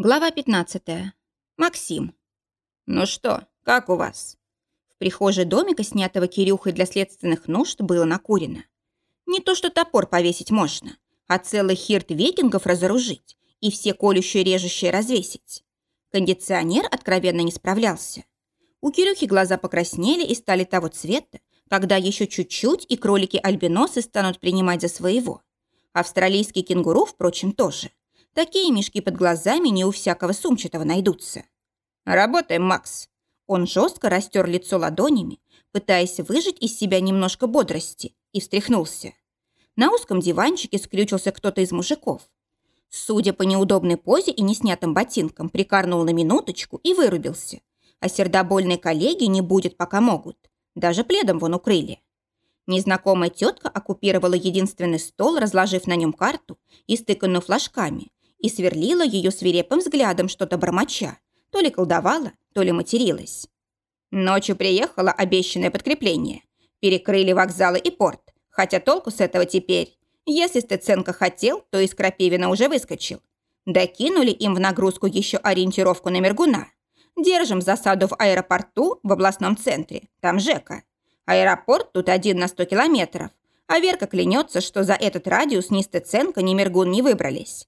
Глава 15. Максим. «Ну что, как у вас?» В прихожей домика, снятого Кирюхой для следственных нужд, было накурено. Не то что топор повесить можно, а целый хирт викингов разоружить и все колющие режущие развесить. Кондиционер откровенно не справлялся. У Кирюхи глаза покраснели и стали того цвета, когда еще чуть-чуть и кролики-альбиносы станут принимать за своего. Австралийский кенгуру, впрочем, тоже. Такие мешки под глазами не у всякого сумчатого найдутся. Работаем, Макс. Он жестко растер лицо ладонями, пытаясь выжать из себя немножко бодрости, и встряхнулся. На узком диванчике скрючился кто-то из мужиков. Судя по неудобной позе и неснятым ботинкам, прикарнул на минуточку и вырубился. А сердобольные коллеги не будет, пока могут. Даже пледом вон укрыли. Незнакомая тетка оккупировала единственный стол, разложив на нем карту и стыканную флажками, и сверлила ее свирепым взглядом что-то бормоча. То ли колдовала, то ли материлась. Ночью приехало обещанное подкрепление. Перекрыли вокзалы и порт. Хотя толку с этого теперь. Если Стеценко хотел, то из Крапивина уже выскочил. Докинули им в нагрузку еще ориентировку на Мергуна. Держим засаду в аэропорту в областном центре. Там Жека. Аэропорт тут один на 100 километров. А Верка клянется, что за этот радиус ни Стеценко, ни Мергун не выбрались.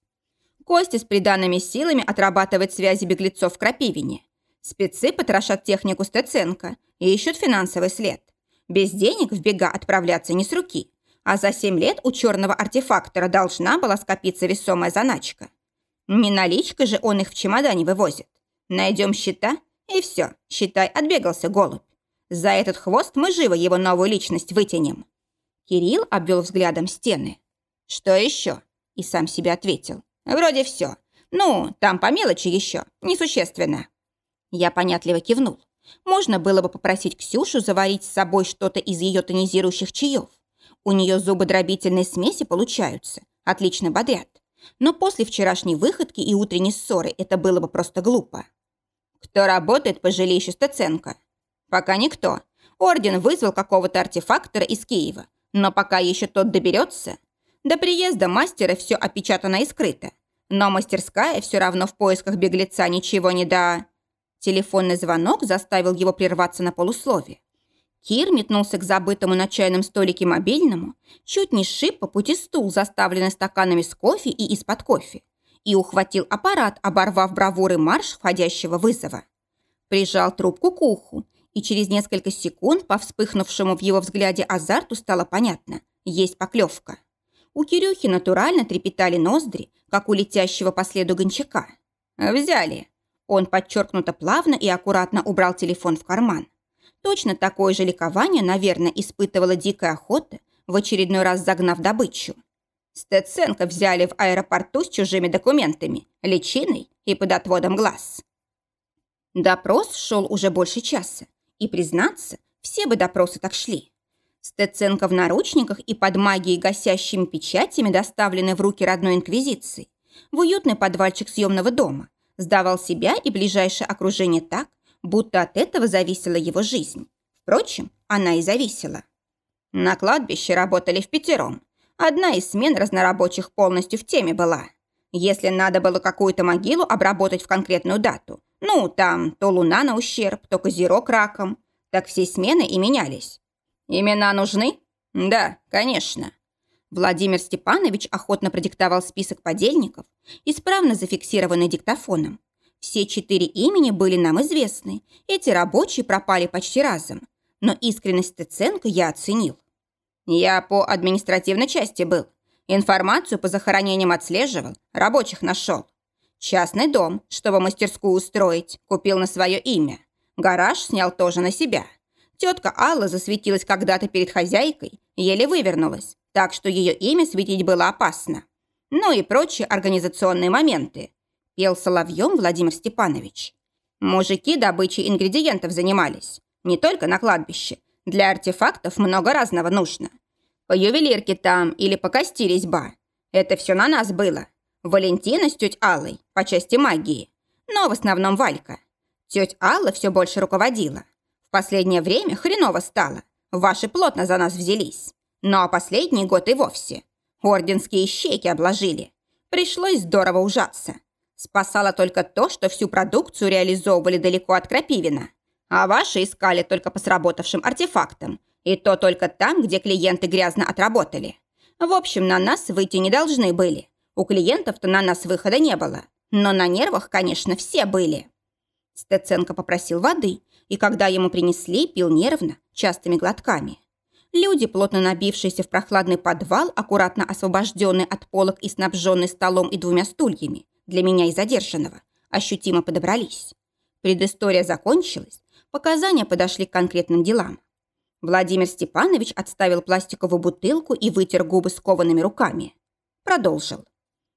Кости с приданными силами отрабатывают связи беглецов в Крапивине. Спецы потрошат технику Стеценко и ищут финансовый след. Без денег в бега отправляться не с руки. А за семь лет у черного артефактора должна была скопиться весомая заначка. Не наличкой же он их в чемодане вывозит. Найдем счета, и все, считай, отбегался голубь. За этот хвост мы живо его новую личность вытянем. Кирилл обвел взглядом стены. Что еще? И сам себе ответил. Вроде все. Ну, там по мелочи еще, несущественно. Я понятливо кивнул. Можно было бы попросить Ксюшу заварить с собой что-то из ее тонизирующих чаев. У нее зубодробительные смеси получаются, отлично бодрят. Но после вчерашней выходки и утренней ссоры это было бы просто глупо. Кто работает по жилищу Стеценко? Пока никто. Орден вызвал какого-то артефактора из Киева. Но пока еще тот доберется, до приезда мастера все опечатано и скрыто. Но мастерская все равно в поисках беглеца ничего не да... Телефонный звонок заставил его прерваться на полусловие. Кир метнулся к забытому на чайном столике мобильному, чуть не сшиб по пути стул, заставленный стаканами с кофе и из-под кофе, и ухватил аппарат, оборвав бравуры марш входящего вызова. Прижал трубку к уху, и через несколько секунд по вспыхнувшему в его взгляде азарту стало понятно – есть поклевка. У Кирюхи натурально трепетали ноздри, как у летящего по следу гончака. «Взяли». Он подчеркнуто плавно и аккуратно убрал телефон в карман. Точно такое же ликование, наверное, испытывала дикая охота, в очередной раз загнав добычу. Стеценко взяли в аэропорту с чужими документами, личиной и под отводом глаз. Допрос шел уже больше часа. И, признаться, все бы допросы так шли. Стеценко в наручниках и под магией гасящими печатями, доставленный в руки родной инквизиции, в уютный подвальчик съемного дома, сдавал себя и ближайшее окружение так, будто от этого зависела его жизнь. Впрочем, она и зависела. На кладбище работали в пятером. Одна из смен разнорабочих полностью в теме была. Если надо было какую-то могилу обработать в конкретную дату, ну, там, то луна на ущерб, то козерог раком, так все смены и менялись. «Имена нужны?» «Да, конечно». Владимир Степанович охотно продиктовал список подельников, исправно зафиксированный диктофоном. Все четыре имени были нам известны. Эти рабочие пропали почти разом. Но искренность Теценко я оценил. Я по административной части был. Информацию по захоронениям отслеживал, рабочих нашел. Частный дом, чтобы мастерскую устроить, купил на свое имя. Гараж снял тоже на себя. Тетка Алла засветилась когда-то перед хозяйкой, еле вывернулась, так что ее имя светить было опасно. Ну и прочие организационные моменты. Пел соловьем Владимир Степанович. Мужики добычей ингредиентов занимались. Не только на кладбище. Для артефактов много разного нужно. По ювелирке там или по кости резьба. Это все на нас было. Валентина с тетей Аллой по части магии. Но в основном Валька. Тетя Алла все больше руководила. Последнее время хреново стало. Ваши плотно за нас взялись. Ну а последний год и вовсе. Орденские щеки обложили. Пришлось здорово ужаться. Спасало только то, что всю продукцию реализовывали далеко от Крапивина, а ваши искали только по сработавшим артефактам, и то только там, где клиенты грязно отработали. В общем, на нас выйти не должны были. У клиентов-то на нас выхода не было. Но на нервах, конечно, все были. Стеценко попросил воды, и когда ему принесли, пил нервно, частыми глотками. Люди, плотно набившиеся в прохладный подвал, аккуратно освобожденный от полок и снабженный столом и двумя стульями, для меня и задержанного, ощутимо подобрались. Предыстория закончилась, показания подошли к конкретным делам. Владимир Степанович отставил пластиковую бутылку и вытер губы скованными руками. Продолжил.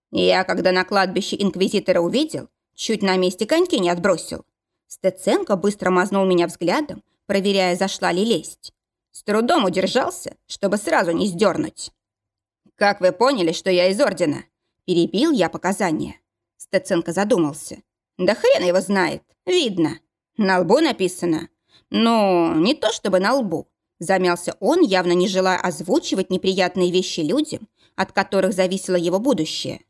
Я, когда на кладбище инквизитора увидел, чуть на месте коньки не отбросил. Стеценко быстро мазнул меня взглядом, проверяя, зашла ли лесть. С трудом удержался, чтобы сразу не сдернуть. «Как вы поняли, что я из ордена?» Перебил я показания. Стеценко задумался. «Да хрен его знает. Видно. На лбу написано. Ну, не то чтобы на лбу. Замялся он, явно не желая озвучивать неприятные вещи людям, от которых зависело его будущее.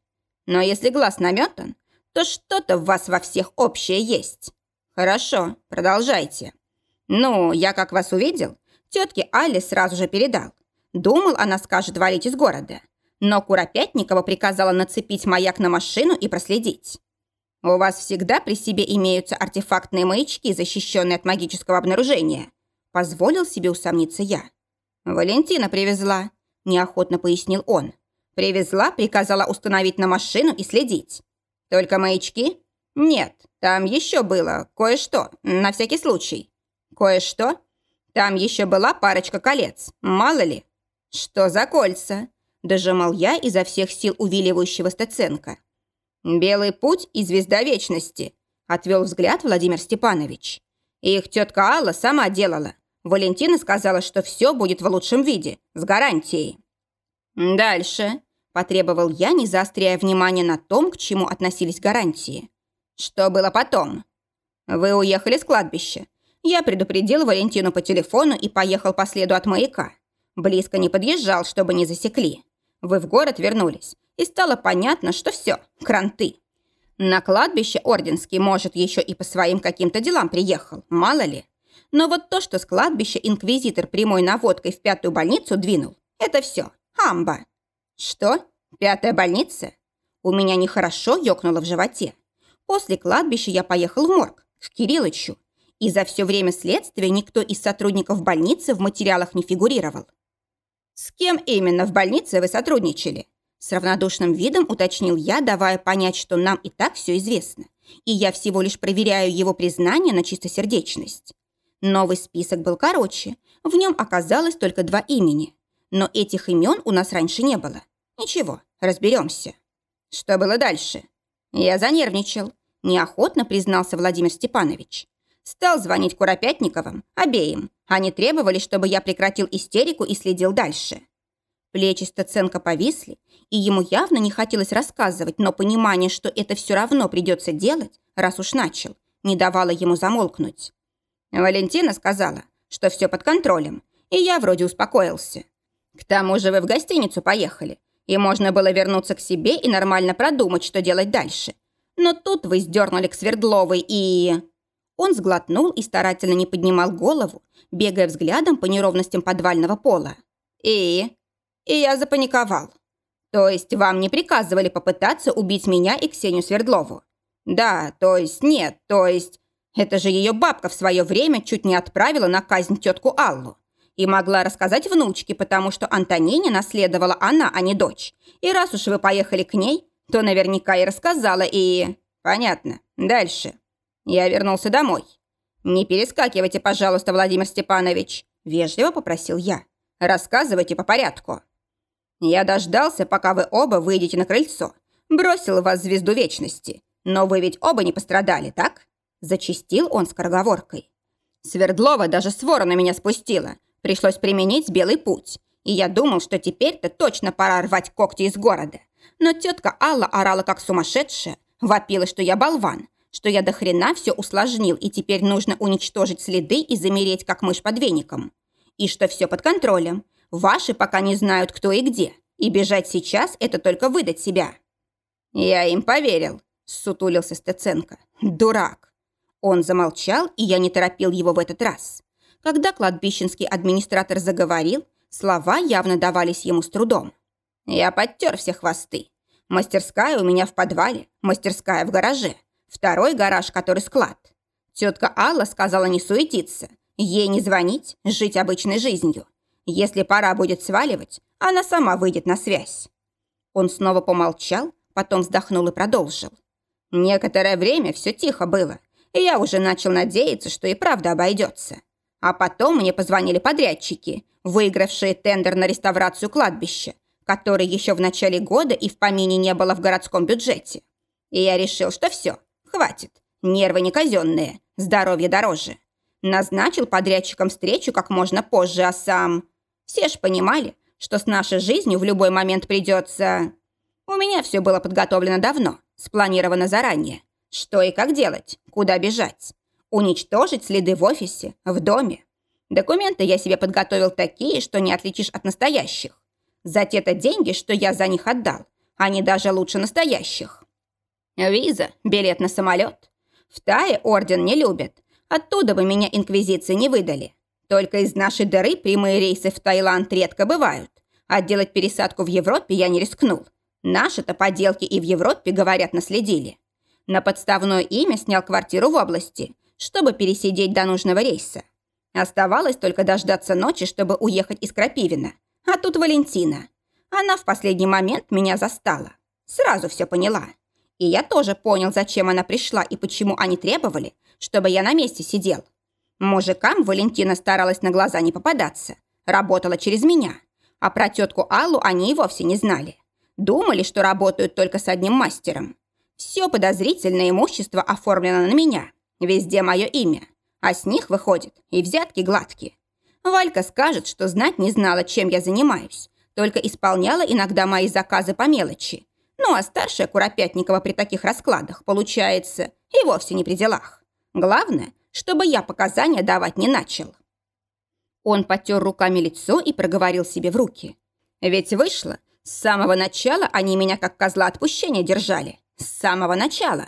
Но если глаз наметан, то что-то в вас во всех общее есть. Хорошо, продолжайте. Ну, я как вас увидел, Тетке Али сразу же передал. Думал, она скажет валить из города. Но Куропятникова приказала нацепить маяк на машину и проследить. У вас всегда при себе имеются артефактные маячки, защищенные от магического обнаружения. Позволил себе усомниться я. Валентина привезла, неохотно пояснил он. Привезла, приказала установить на машину и следить. Только маячки? Нет, там еще было кое-что, на всякий случай. Кое-что? Там еще была парочка колец, мало ли. Что за кольца? Дожимал я изо всех сил увиливающего Стеценко. «Белый путь и звезда вечности», – отвел взгляд Владимир Степанович. «Их тетка Алла сама делала. Валентина сказала, что все будет в лучшем виде, с гарантией». «Дальше», – потребовал я, не заостряя внимание на том, к чему относились гарантии. «Что было потом?» «Вы уехали с кладбища. Я предупредил Валентину по телефону и поехал по следу от маяка. Близко не подъезжал, чтобы не засекли. Вы в город вернулись, и стало понятно, что все, кранты. На кладбище Орденский, может, еще и по своим каким-то делам приехал, мало ли. Но вот то, что с кладбища инквизитор прямой наводкой в пятую больницу двинул, это все, амба. Что? Пятая больница? У меня нехорошо ёкнуло в животе. После кладбища я поехал в морг, к Кириллычу, и за все время следствия никто из сотрудников больницы в материалах не фигурировал. «С кем именно в больнице вы сотрудничали?» С равнодушным видом уточнил я, давая понять, что нам и так все известно, и я всего лишь проверяю его признание на чистосердечность. Новый список был короче, в нем оказалось только два имени, но этих имен у нас раньше не было. Ничего, разберемся. Что было дальше? Я занервничал, неохотно признался Владимир Степанович. Стал звонить Куропятниковым, обеим. Они требовали, чтобы я прекратил истерику и следил дальше. Плечи Стаценко повисли, и ему явно не хотелось рассказывать, но понимание, что это все равно придется делать, раз уж начал, не давало ему замолкнуть. Валентина сказала, что все под контролем, и я вроде успокоился. К тому же вы в гостиницу поехали, и можно было вернуться к себе и нормально продумать, что делать дальше. Но тут вы сдернули к Свердловой и... Он сглотнул и старательно не поднимал голову, бегая взглядом по неровностям подвального пола. «И? И я запаниковал. То есть вам не приказывали попытаться убить меня и Ксению Свердлову? Да, то есть нет, то есть... Это же ее бабка в свое время чуть не отправила на казнь тетку Аллу. И могла рассказать внучке, потому что Антонине наследовала она, а не дочь. И раз уж вы поехали к ней, то наверняка и рассказала, и... Понятно. Дальше. Я вернулся домой. «Не перескакивайте, пожалуйста, Владимир Степанович», – вежливо попросил я. «Рассказывайте по порядку». Я дождался, пока вы оба выйдете на крыльцо. Бросил вас звезду вечности. Но вы ведь оба не пострадали, так? Зачистил он скороговоркой. Свердлова даже свора на меня спустила. Пришлось применить белый путь. И я думал, что теперь-то точно пора рвать когти из города. Но тетка Алла орала как сумасшедшая, вопила, что я болван, что я до хрена все усложнил, и теперь нужно уничтожить следы и замереть, как мышь под веником. И что все под контролем. Ваши пока не знают, кто и где. И бежать сейчас – это только выдать себя. Я им поверил. – сутулился Стеценко. «Дурак!» Он замолчал, и я не торопил его в этот раз. Когда кладбищенский администратор заговорил, слова явно давались ему с трудом. «Я подтер все хвосты. Мастерская у меня в подвале, мастерская в гараже. Второй гараж, который склад. Тетка Алла сказала не суетиться, ей не звонить, жить обычной жизнью. Если пора будет сваливать, она сама выйдет на связь. Он снова помолчал, потом вздохнул и продолжил. Некоторое время все тихо было, и я уже начал надеяться, что и правда обойдется. А потом мне позвонили подрядчики, выигравшие тендер на реставрацию кладбища, который еще в начале года и в помине не было в городском бюджете. И я решил, что все, хватит. Нервы не казенные, здоровье дороже. Назначил подрядчикам встречу как можно позже, а сам... Все ж понимали, что с нашей жизнью в любой момент придется... У меня все было подготовлено давно, спланировано заранее. Что и как делать, куда бежать. Уничтожить следы в офисе, в доме. Документы я себе подготовил такие, что не отличишь от настоящих. За те-то деньги, что я за них отдал, они даже лучше настоящих. Виза, билет на самолет. В Тае орден не любят. Оттуда бы меня инквизиции не выдали. Только из нашей дыры прямые рейсы в Таиланд редко бывают. А делать пересадку в Европе я не рискнул. Наши-то поделки и в Европе, говорят, наследили. На подставное имя снял квартиру в области, чтобы пересидеть до нужного рейса. Оставалось только дождаться ночи, чтобы уехать из Крапивина. А тут Валентина. Она в последний момент меня застала. Сразу все поняла. И я тоже понял, зачем она пришла и почему они требовали, чтобы я на месте сидел. Мужикам Валентина старалась на глаза не попадаться. Работала через меня. А про тетку Аллу они и вовсе не знали. Думали, что работают только с одним мастером. Все подозрительное имущество оформлено на меня. Везде мое имя. А с них выходит и взятки гладкие. Валька скажет, что знать не знала, чем я занимаюсь. Только исполняла иногда мои заказы по мелочи. Ну а старшая Куропятникова при таких раскладах, получается, и вовсе не при делах. Главное, чтобы я показания давать не начал. Он потер руками лицо и проговорил себе в руки. Ведь вышло, с самого начала они меня как козла отпущения держали. С самого начала.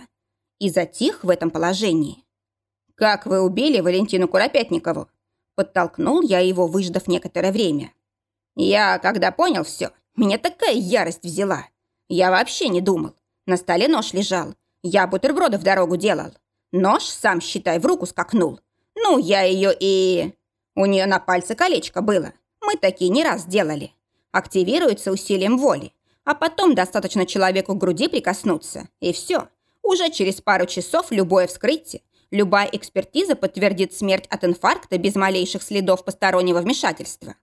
И затих в этом положении. «Как вы убили Валентину Куропятникову?» Подтолкнул я его, выждав некоторое время. Я, когда понял все, меня такая ярость взяла. Я вообще не думал. На столе нож лежал. Я бутерброды в дорогу делал. Нож, сам считай, в руку скакнул. Ну, я ее и... У нее на пальце колечко было. Мы такие не раз делали. Активируется усилием воли. А потом достаточно человеку к груди прикоснуться. И все. Уже через пару часов любое вскрытие, любая экспертиза подтвердит смерть от инфаркта без малейших следов постороннего вмешательства.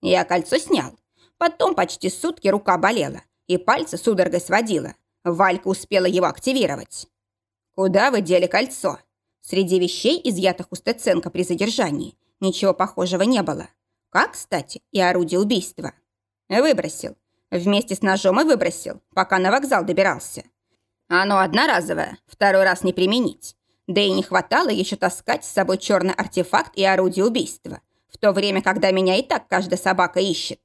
Я кольцо снял. Потом почти сутки рука болела и пальцы судорогой сводила. Валька успела его активировать. «Куда вы дели кольцо?» Среди вещей, изъятых у Стеценко при задержании, ничего похожего не было. Как, кстати, и орудие убийства. Выбросил. Вместе с ножом и выбросил, пока на вокзал добирался. Оно одноразовое, второй раз не применить. Да и не хватало еще таскать с собой черный артефакт и орудие убийства, в то время, когда меня и так каждая собака ищет.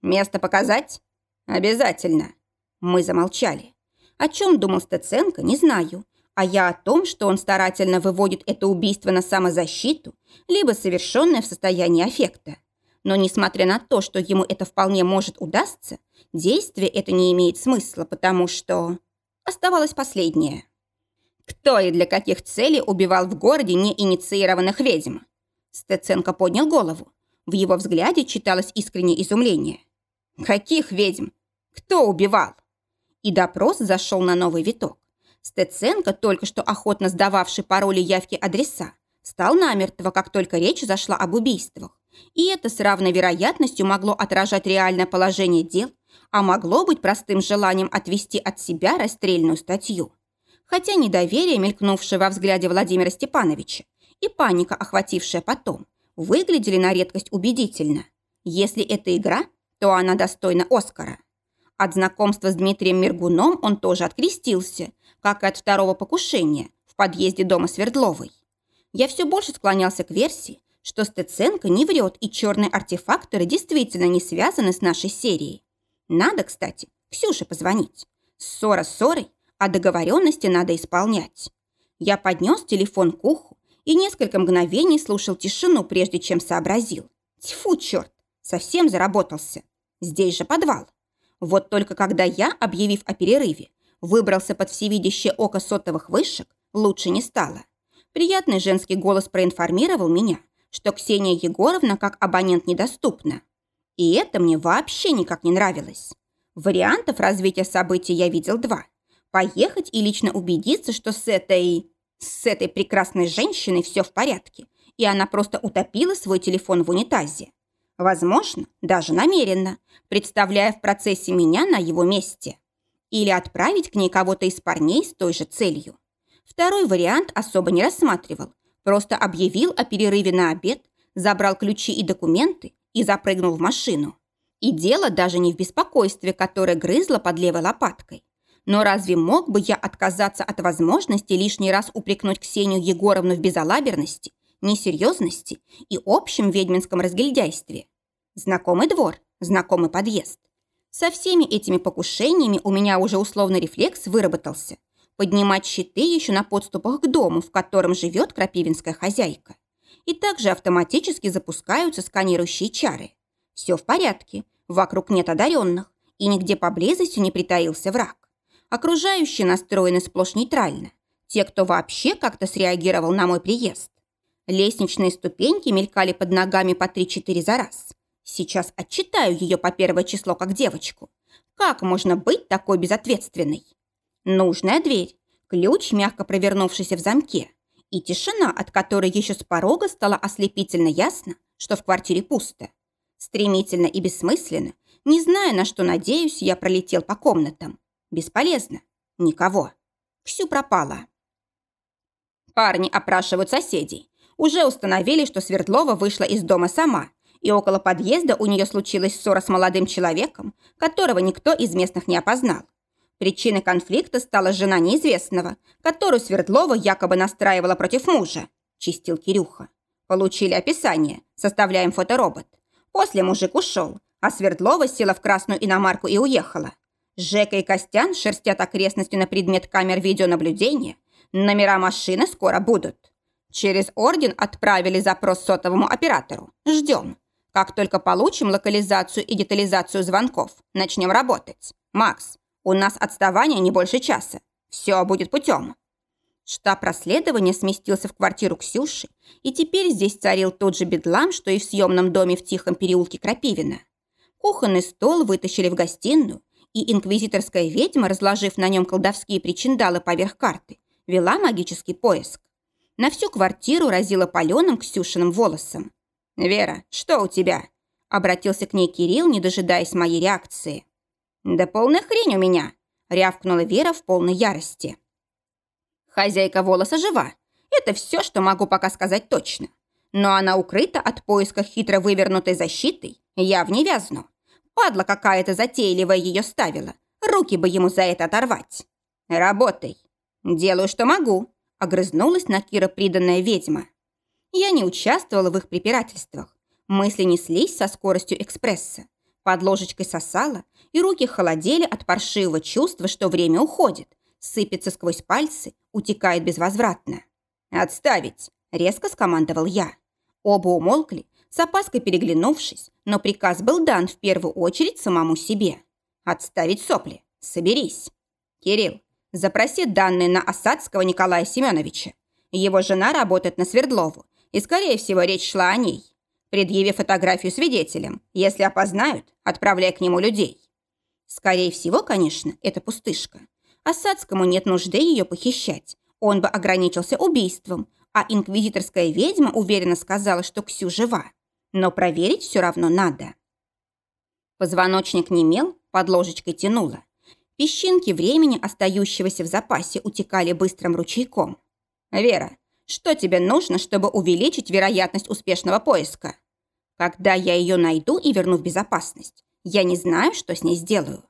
Место показать? «Обязательно». Мы замолчали. О чем думал Стеценко, не знаю. А я о том, что он старательно выводит это убийство на самозащиту, либо совершенное в состоянии аффекта. Но несмотря на то, что ему это вполне может удастся, действие это не имеет смысла, потому что... Оставалось последнее. Кто и для каких целей убивал в городе неинициированных ведьм? Стеценко поднял голову. В его взгляде читалось искреннее изумление. «Каких ведьм? Кто убивал? И допрос зашел на новый виток. Стеценко, только что охотно сдававший пароли явки адреса, стал намертво, как только речь зашла об убийствах. И это с равной вероятностью могло отражать реальное положение дел, а могло быть простым желанием отвести от себя расстрельную статью. Хотя недоверие, мелькнувшее во взгляде Владимира Степановича, и паника, охватившая потом, выглядели на редкость убедительно. Если это игра, то она достойна Оскара. От знакомства с Дмитрием Мергуном он тоже открестился, как и от второго покушения в подъезде дома Свердловой. Я все больше склонялся к версии, что Стеценко не врет, и черные артефакторы действительно не связаны с нашей серией. Надо, кстати, Ксюше позвонить. Ссора ссорой, а договоренности надо исполнять. Я поднес телефон к уху и несколько мгновений слушал тишину, прежде чем сообразил. Тьфу, черт, совсем заработался. Здесь же подвал. Вот только когда я, объявив о перерыве, выбрался под всевидящее око сотовых вышек, лучше не стало. Приятный женский голос проинформировал меня, что Ксения Егоровна как абонент недоступна. И это мне вообще никак не нравилось. Вариантов развития событий я видел два. Поехать и лично убедиться, что с этой... с этой прекрасной женщиной все в порядке, и она просто утопила свой телефон в унитазе. Возможно, даже намеренно, представляя в процессе меня на его месте. Или отправить к ней кого-то из парней с той же целью. Второй вариант особо не рассматривал. Просто объявил о перерыве на обед, забрал ключи и документы и запрыгнул в машину. И дело даже не в беспокойстве, которое грызло под левой лопаткой. Но разве мог бы я отказаться от возможности лишний раз упрекнуть Ксению Егоровну в безалаберности, несерьезности и общем ведьминском разгильдяйстве? Знакомый двор, знакомый подъезд. Со всеми этими покушениями у меня уже условный рефлекс выработался. Поднимать щиты еще на подступах к дому, в котором живет крапивинская хозяйка. И также автоматически запускаются сканирующие чары. Все в порядке, вокруг нет одаренных, и нигде поблизости не притаился враг. Окружающие настроены сплошь нейтрально. Те, кто вообще как-то среагировал на мой приезд. Лестничные ступеньки мелькали под ногами по 3-4 за раз. Сейчас отчитаю ее по первое число как девочку. Как можно быть такой безответственной? Нужная дверь, ключ, мягко провернувшийся в замке, и тишина, от которой еще с порога стало ослепительно ясно, что в квартире пусто. Стремительно и бессмысленно, не зная, на что надеюсь, я пролетел по комнатам. Бесполезно. Никого. Ксю пропала. Парни опрашивают соседей. Уже установили, что Свердлова вышла из дома сама и около подъезда у нее случилась ссора с молодым человеком, которого никто из местных не опознал. Причиной конфликта стала жена неизвестного, которую Свердлова якобы настраивала против мужа, чистил Кирюха. Получили описание, составляем фоторобот. После мужик ушел, а Свердлова села в красную иномарку и уехала. Жека и Костян шерстят окрестности на предмет камер видеонаблюдения. Номера машины скоро будут. Через орден отправили запрос сотовому оператору. Ждем. Как только получим локализацию и детализацию звонков, начнем работать. Макс, у нас отставание не больше часа. Все будет путем. Штаб расследования сместился в квартиру Ксюши, и теперь здесь царил тот же бедлам, что и в съемном доме в тихом переулке Крапивина. Кухонный стол вытащили в гостиную, и инквизиторская ведьма, разложив на нем колдовские причиндалы поверх карты, вела магический поиск. На всю квартиру разила паленым Ксюшиным волосом. «Вера, что у тебя?» Обратился к ней Кирилл, не дожидаясь моей реакции. «Да полная хрень у меня!» рявкнула Вера в полной ярости. Хозяйка волоса жива. Это все, что могу пока сказать точно. Но она укрыта от поиска хитро вывернутой защитой. Я в ней вязну. Падла какая-то затейливая ее ставила. Руки бы ему за это оторвать. Работай. Делаю, что могу. Огрызнулась на Кира приданная ведьма. Я не участвовала в их препирательствах. Мысли неслись со скоростью экспресса. Под ложечкой сосала, и руки холодели от паршивого чувства, что время уходит, сыпется сквозь пальцы, утекает безвозвратно. «Отставить!» – резко скомандовал я. Оба умолкли, с опаской переглянувшись, но приказ был дан в первую очередь самому себе. «Отставить сопли! Соберись!» «Кирилл, запроси данные на Осадского Николая Семеновича. Его жена работает на Свердлову и, скорее всего, речь шла о ней. Предъяви фотографию свидетелям. Если опознают, отправляй к нему людей. Скорее всего, конечно, это пустышка. Осадскому нет нужды ее похищать. Он бы ограничился убийством, а инквизиторская ведьма уверенно сказала, что Ксю жива. Но проверить все равно надо. Позвоночник немел, под ложечкой тянуло. Песчинки времени, остающегося в запасе, утекали быстрым ручейком. «Вера, что тебе нужно, чтобы увеличить вероятность успешного поиска? Когда я ее найду и верну в безопасность, я не знаю, что с ней сделаю.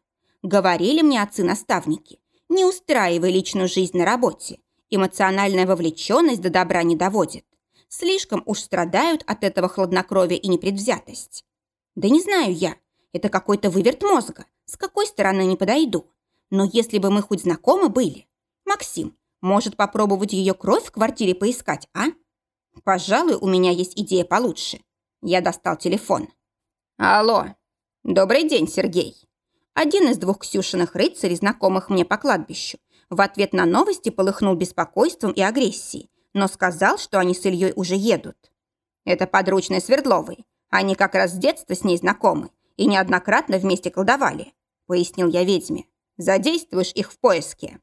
Говорили мне отцы-наставники, не устраивай личную жизнь на работе. Эмоциональная вовлеченность до добра не доводит. Слишком уж страдают от этого хладнокровия и непредвзятость. Да не знаю я, это какой-то выверт мозга, с какой стороны не подойду. Но если бы мы хоть знакомы были... Максим, может попробовать ее кровь в квартире поискать, а? Пожалуй, у меня есть идея получше. Я достал телефон. Алло. Добрый день, Сергей. Один из двух Ксюшиных рыцарей, знакомых мне по кладбищу, в ответ на новости полыхнул беспокойством и агрессией, но сказал, что они с Ильей уже едут. Это подручные Свердловой. Они как раз с детства с ней знакомы и неоднократно вместе колдовали, пояснил я ведьме. Задействуешь их в поиске.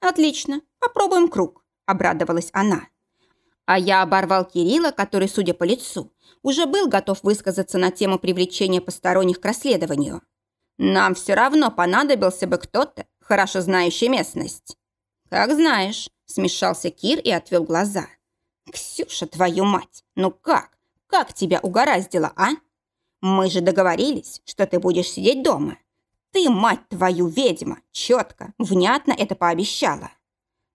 Отлично, попробуем круг, обрадовалась она. А я оборвал Кирилла, который, судя по лицу, уже был готов высказаться на тему привлечения посторонних к расследованию. Нам все равно понадобился бы кто-то, хорошо знающий местность. Как знаешь, смешался Кир и отвел глаза. Ксюша, твою мать, ну как? Как тебя угораздило, а? Мы же договорились, что ты будешь сидеть дома. Ты, мать твою, ведьма, четко, внятно это пообещала.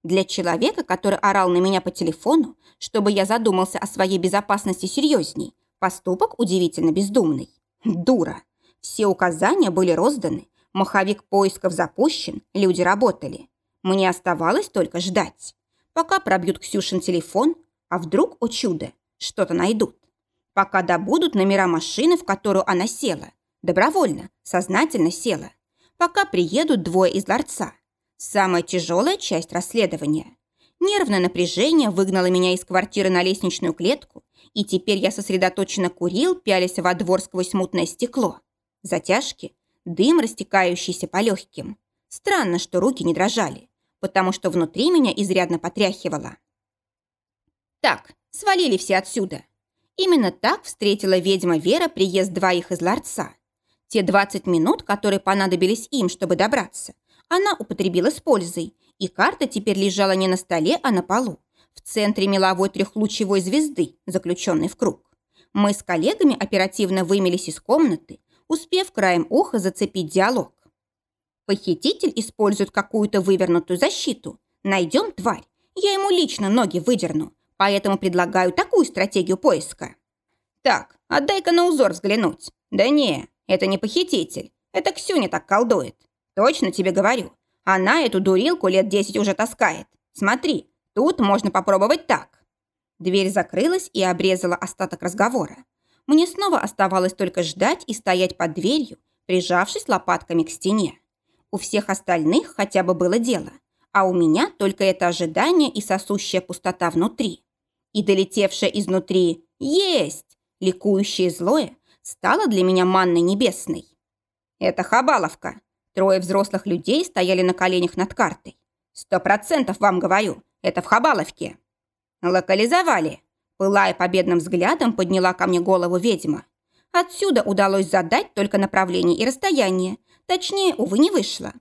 Для человека, который орал на меня по телефону, чтобы я задумался о своей безопасности серьезней, поступок удивительно бездумный. Дура. Все указания были розданы, маховик поисков запущен, люди работали. Мне оставалось только ждать. Пока пробьют Ксюшин телефон, а вдруг, о чудо, что-то найдут. Пока добудут номера машины, в которую она села. Добровольно, сознательно села. Пока приедут двое из ларца. Самая тяжелая часть расследования. Нервное напряжение выгнало меня из квартиры на лестничную клетку, и теперь я сосредоточенно курил, пялись во двор сквозь мутное стекло. Затяжки, дым, растекающийся по легким. Странно, что руки не дрожали, потому что внутри меня изрядно потряхивало. Так, свалили все отсюда. Именно так встретила ведьма Вера приезд двоих из ларца. Те 20 минут, которые понадобились им, чтобы добраться, она употребила с пользой, и карта теперь лежала не на столе, а на полу, в центре меловой трехлучевой звезды, заключенной в круг. Мы с коллегами оперативно вымелись из комнаты, успев краем уха зацепить диалог. Похититель использует какую-то вывернутую защиту. Найдем тварь. Я ему лично ноги выдерну, поэтому предлагаю такую стратегию поиска. Так, отдай-ка на узор взглянуть. Да не, это не похититель. Это Ксюня так колдует. Точно тебе говорю. Она эту дурилку лет десять уже таскает. Смотри, тут можно попробовать так. Дверь закрылась и обрезала остаток разговора. Мне снова оставалось только ждать и стоять под дверью, прижавшись лопатками к стене. У всех остальных хотя бы было дело, а у меня только это ожидание и сосущая пустота внутри. И долетевшее изнутри «Есть!» ликующее злое стало для меня манной небесной. Это Хабаловка. Трое взрослых людей стояли на коленях над картой. Сто процентов вам говорю, это в Хабаловке. Локализовали. Пылая победным взглядом, подняла ко мне голову ведьма. Отсюда удалось задать только направление и расстояние. Точнее, увы, не вышло.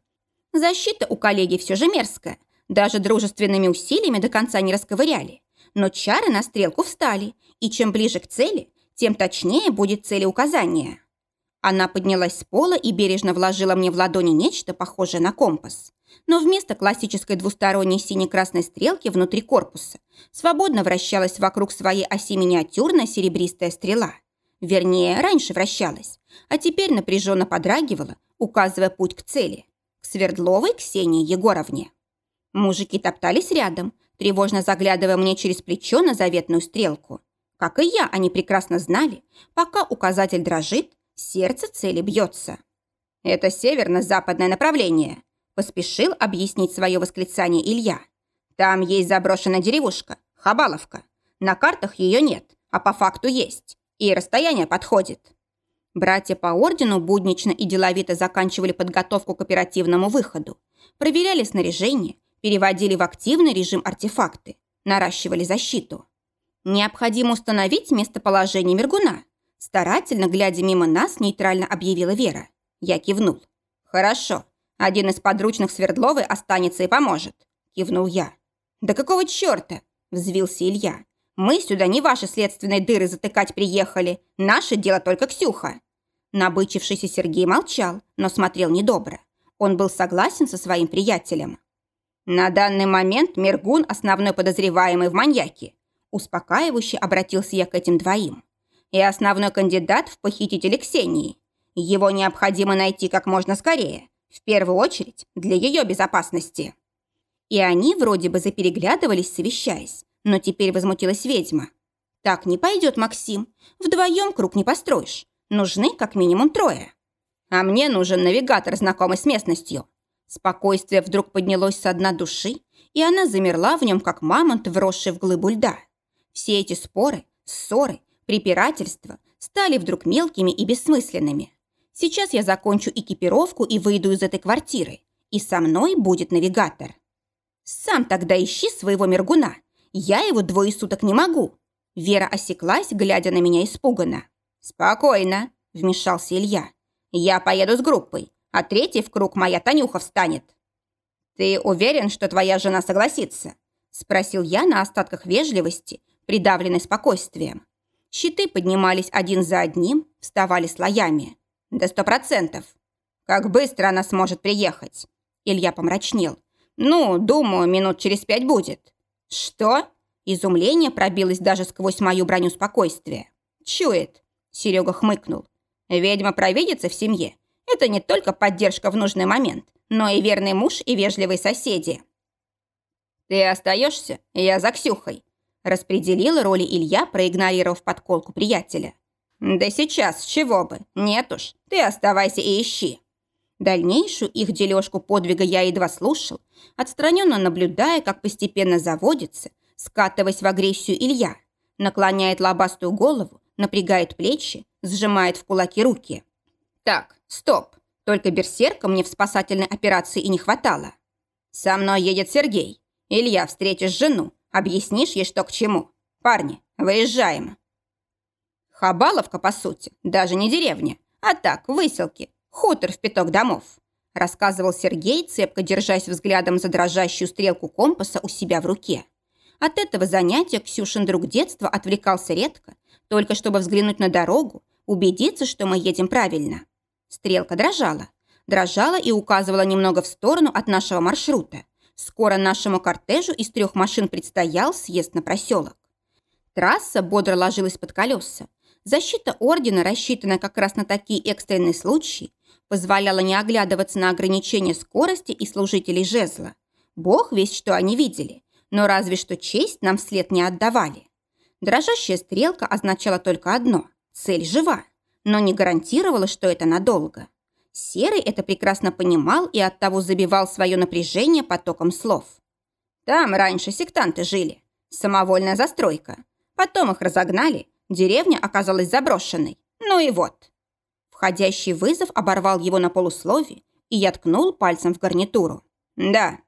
Защита у коллеги все же мерзкая. Даже дружественными усилиями до конца не расковыряли. Но чары на стрелку встали, и чем ближе к цели, тем точнее будет целеуказание. Она поднялась с пола и бережно вложила мне в ладони нечто похожее на компас но вместо классической двусторонней сине-красной стрелки внутри корпуса свободно вращалась вокруг своей оси миниатюрная серебристая стрела. Вернее, раньше вращалась, а теперь напряженно подрагивала, указывая путь к цели, к Свердловой Ксении Егоровне. Мужики топтались рядом, тревожно заглядывая мне через плечо на заветную стрелку. Как и я, они прекрасно знали, пока указатель дрожит, сердце цели бьется. Это северно-западное направление, Поспешил объяснить свое восклицание Илья. Там есть заброшенная деревушка, Хабаловка. На картах ее нет, а по факту есть. И расстояние подходит. Братья по ордену буднично и деловито заканчивали подготовку к оперативному выходу. Проверяли снаряжение, переводили в активный режим артефакты, наращивали защиту. Необходимо установить местоположение Мергуна. Старательно, глядя мимо нас, нейтрально объявила Вера. Я кивнул. «Хорошо. Один из подручных Свердловой останется и поможет», – кивнул я. «Да какого черта?» – взвился Илья. «Мы сюда не ваши следственные дыры затыкать приехали. Наше дело только Ксюха». Набычившийся Сергей молчал, но смотрел недобро. Он был согласен со своим приятелем. «На данный момент Мергун – основной подозреваемый в маньяке», успокаивающе обратился я к этим двоим. «И основной кандидат в похитителе Ксении. Его необходимо найти как можно скорее, В первую очередь для ее безопасности. И они вроде бы запереглядывались, совещаясь, но теперь возмутилась ведьма. Так не пойдет, Максим. Вдвоем круг не построишь. Нужны как минимум трое. А мне нужен навигатор, знакомый с местностью. Спокойствие вдруг поднялось со дна души, и она замерла в нем, как мамонт, вросший в глыбу льда. Все эти споры, ссоры, препирательства стали вдруг мелкими и бессмысленными. Сейчас я закончу экипировку и выйду из этой квартиры, и со мной будет навигатор. Сам тогда ищи своего мергуна. Я его двое суток не могу. Вера осеклась, глядя на меня испуганно. «Спокойно», – вмешался Илья. «Я поеду с группой, а третий в круг моя Танюха встанет». «Ты уверен, что твоя жена согласится?» – спросил я на остатках вежливости, придавленной спокойствием. Щиты поднимались один за одним, вставали слоями. «До сто процентов. Как быстро она сможет приехать?» Илья помрачнел. «Ну, думаю, минут через пять будет». «Что?» Изумление пробилось даже сквозь мою броню спокойствия. «Чует», – Серега хмыкнул. «Ведьма провидится в семье. Это не только поддержка в нужный момент, но и верный муж и вежливые соседи». «Ты остаешься? Я за Ксюхой», – распределила роли Илья, проигнорировав подколку приятеля. «Да сейчас, чего бы. Нет уж, ты оставайся и ищи». Дальнейшую их дележку подвига я едва слушал, отстраненно наблюдая, как постепенно заводится, скатываясь в агрессию Илья, наклоняет лобастую голову, напрягает плечи, сжимает в кулаки руки. Так, стоп, только берсерка мне в спасательной операции и не хватало. Со мной едет Сергей. Илья, встретишь жену, объяснишь ей, что к чему. Парни, выезжаем. Хабаловка, по сути, даже не деревня, а так, выселки, хутор в пяток домов. Рассказывал Сергей, цепко держась взглядом за дрожащую стрелку компаса у себя в руке. От этого занятия Ксюшин друг детства отвлекался редко, только чтобы взглянуть на дорогу, убедиться, что мы едем правильно. Стрелка дрожала. Дрожала и указывала немного в сторону от нашего маршрута. Скоро нашему кортежу из трех машин предстоял съезд на проселок. Трасса бодро ложилась под колеса. Защита ордена, рассчитанная как раз на такие экстренные случаи, позволяла не оглядываться на ограничения скорости и служителей жезла. Бог весь, что они видели но разве что честь нам вслед не отдавали. Дрожащая стрелка означала только одно – цель жива, но не гарантировала, что это надолго. Серый это прекрасно понимал и оттого забивал свое напряжение потоком слов. Там раньше сектанты жили. Самовольная застройка. Потом их разогнали, деревня оказалась заброшенной. Ну и вот. Входящий вызов оборвал его на полуслове, и я ткнул пальцем в гарнитуру. «Да».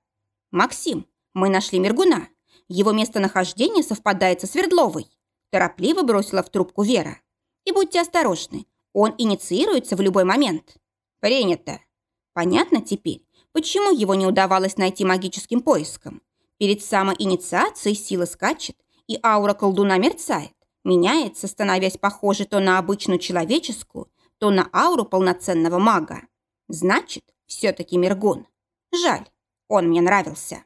«Максим, мы нашли Мергуна. Его местонахождение совпадает со Свердловой. Торопливо бросила в трубку Вера. И будьте осторожны, он инициируется в любой момент. Принято. Понятно теперь, почему его не удавалось найти магическим поиском. Перед самой инициацией сила скачет, и аура колдуна мерцает, меняется, становясь похожей то на обычную человеческую, то на ауру полноценного мага. Значит, все-таки Мергун. Жаль, он мне нравился.